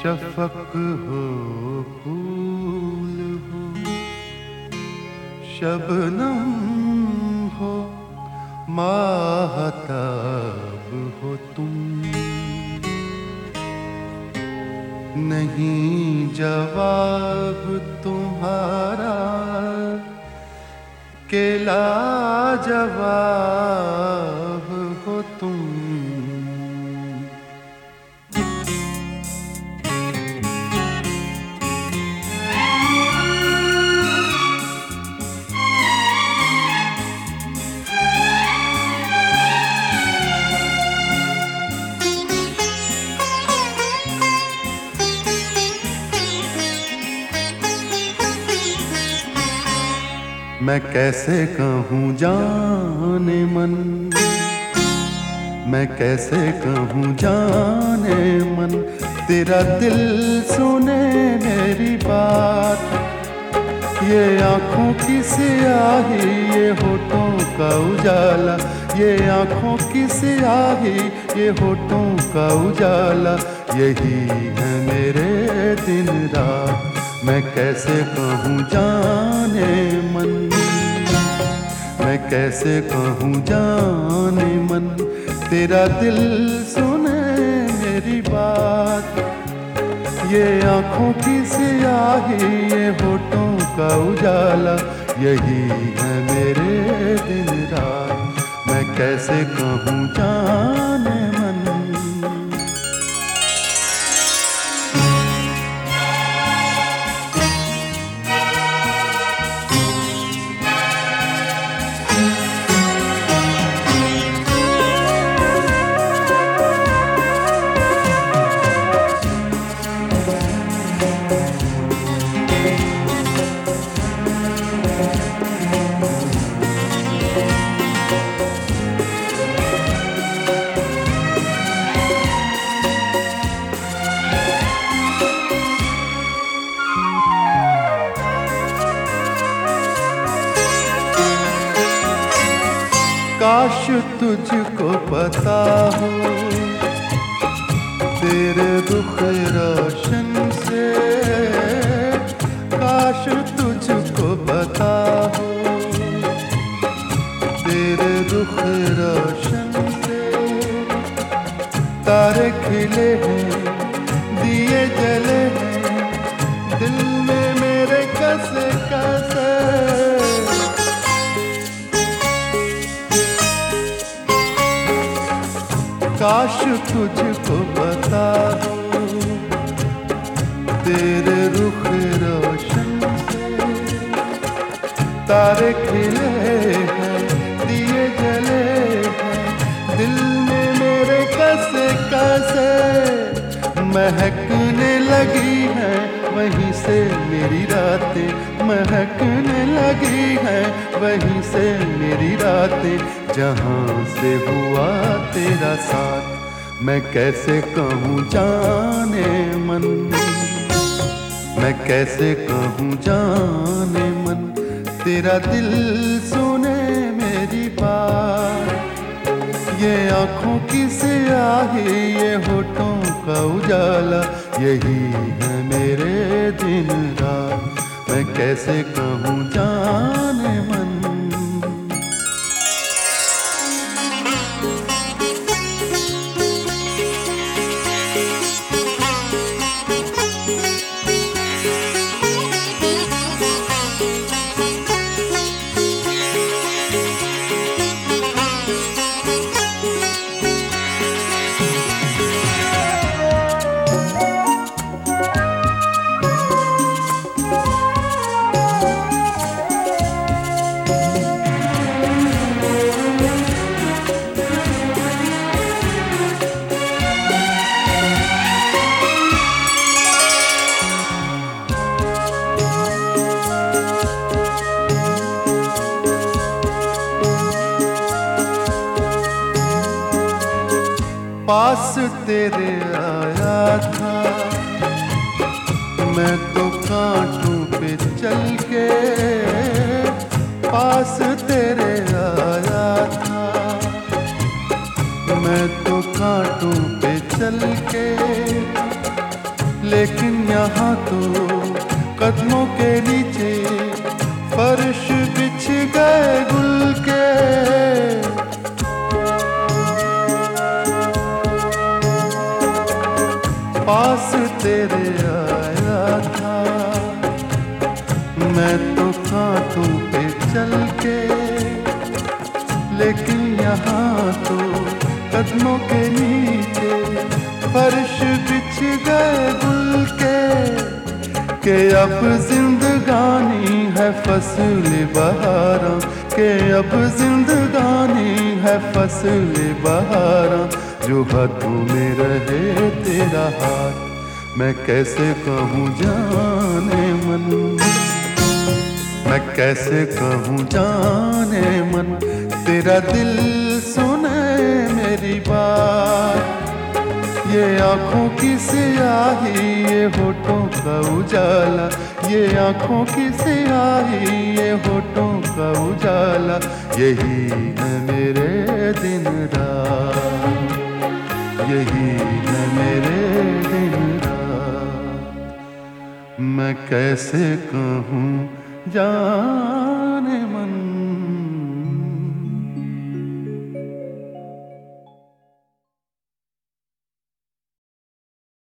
शफक हो फूल हो शबनम हो माहताब हो तुम। नहीं जवाब तुम्हारा केला जवाब मैं कैसे कहूँ जाने मन? मैं कैसे कहूँ जाने मन? तेरा दिल सुने मेरी बात। ये आँखों की सियाही, ये होठों का उजाला। ये आँखों की सियाही, ये होठों का उजाला। यही है मेरे दिन रात। मैं कैसे कहूँ जाने मन? मैं कैसे कहूँ जाने मन? तेरा दिल सुने मेरी बात। ये आँखों की सियाही ये होठों का उजाला। यही है मेरे दिन रात। मैं कैसे कहूँ जाने काश तुझको पता हो, तेरे दुख रोशन से काश तुझको पता हो, तेरे दुख रोशन से तारे खिले हैं, दिए जले तुझको बता दो, तेरे रुख रोशन तारे खिले हैं, दिए जले हैं, दिल में मेरे कसे कसे महकने लगी है, वहीं से मेरी रातें। महकने लगी है, वहीं से मेरी रातें। जहाँ से हुआ तेरा साथ मैं कैसे कहूँ जाने मन? मैं कैसे कहूँ जाने मन? तेरा दिल सुने मेरी बात। ये आँखों की सियाही, ये होठों का उजाला, यही है मेरे दिन रात। मैं कैसे कहूँ जाने पास तेरे आया था। मैं तो कांटों पे चल के पास तेरे आया था। मैं तो कांटों पे चल के, लेकिन यहाँ तो कदमों के नीचे कांटों पे चल के, लेकिन यहाँ तो कदमों के नीचे फर्श बिछ गए गुल के के अब जिंदगानी है फ़सल बहारा, के अब जिंदगानी है फ़सल बहारा, जो हाथों में रहे तेरा हाथ, मैं कैसे कहूँ जाने मन। मैं कैसे कहूँ, जाने मन, तेरा दिल सुने मेरी बात। ये आँखों की सियाही, ये होठों का उजाला। ये आँखों की सियाही, ये होठों का उजाला। यही है मेरे दिन रात। यही है मेरे दिन रात। मैं कैसे कहूँ जान